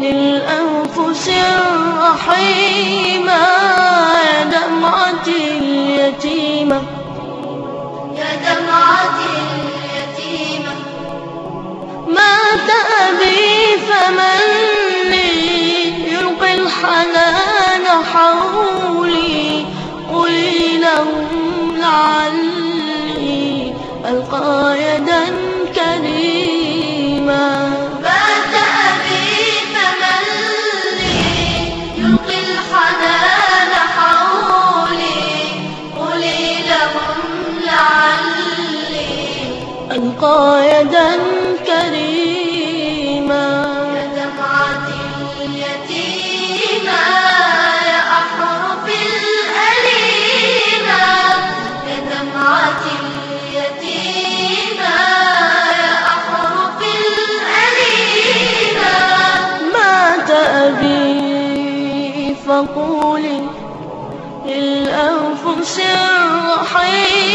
للأنفس الرحيمة يا دمعة اليتيمة يا دمعة اليتيمة مات أبي فمن لي يلقي الحنان حولي قولي لهم لعلي ألقى يدا كريما. يا دمعة اليتيمة يا أحرف الأليمة. يا دمعة اليتيمة يا أحرف الأليمة. مات أبي فقولي للأنفس الرحيمة.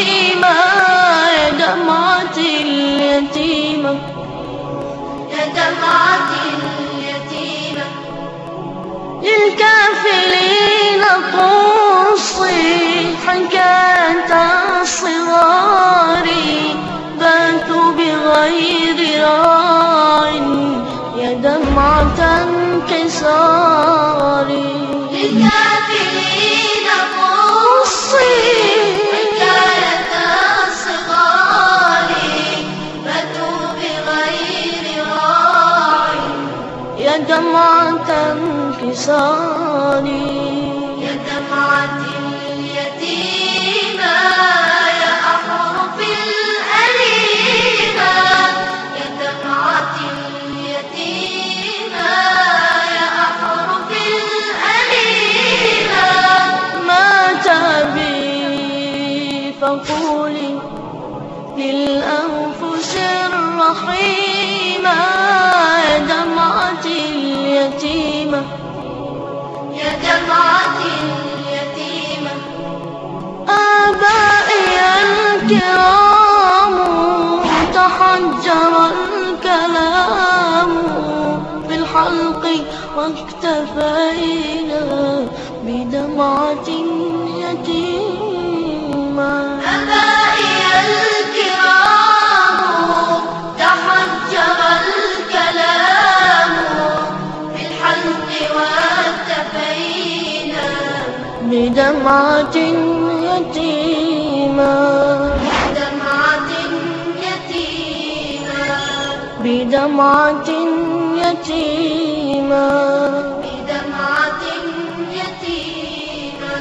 دمعة انكساري للكافرين قصي. حكاية الصغار بدوا بغير راع. يا دمعة انكساري يا دمعة فقولي للأنفس الرحيمة يا دمعة اليتيمة يا دمعة اليتيمة آبائي الكرام تحجر الكلام في الحلق واكتفينا بدمعة يتيمة أبائي الكرام تحجر الكلام والتفينا. بدمعة يتيمة. دمعة يتيمة. بدمعة يتيمة. بدمعة يتيمة.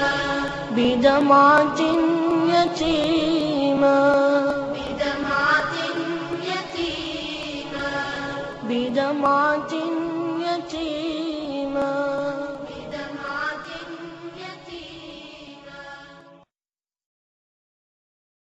بدمعة يتيمة بدمعة يتيمة بدمعة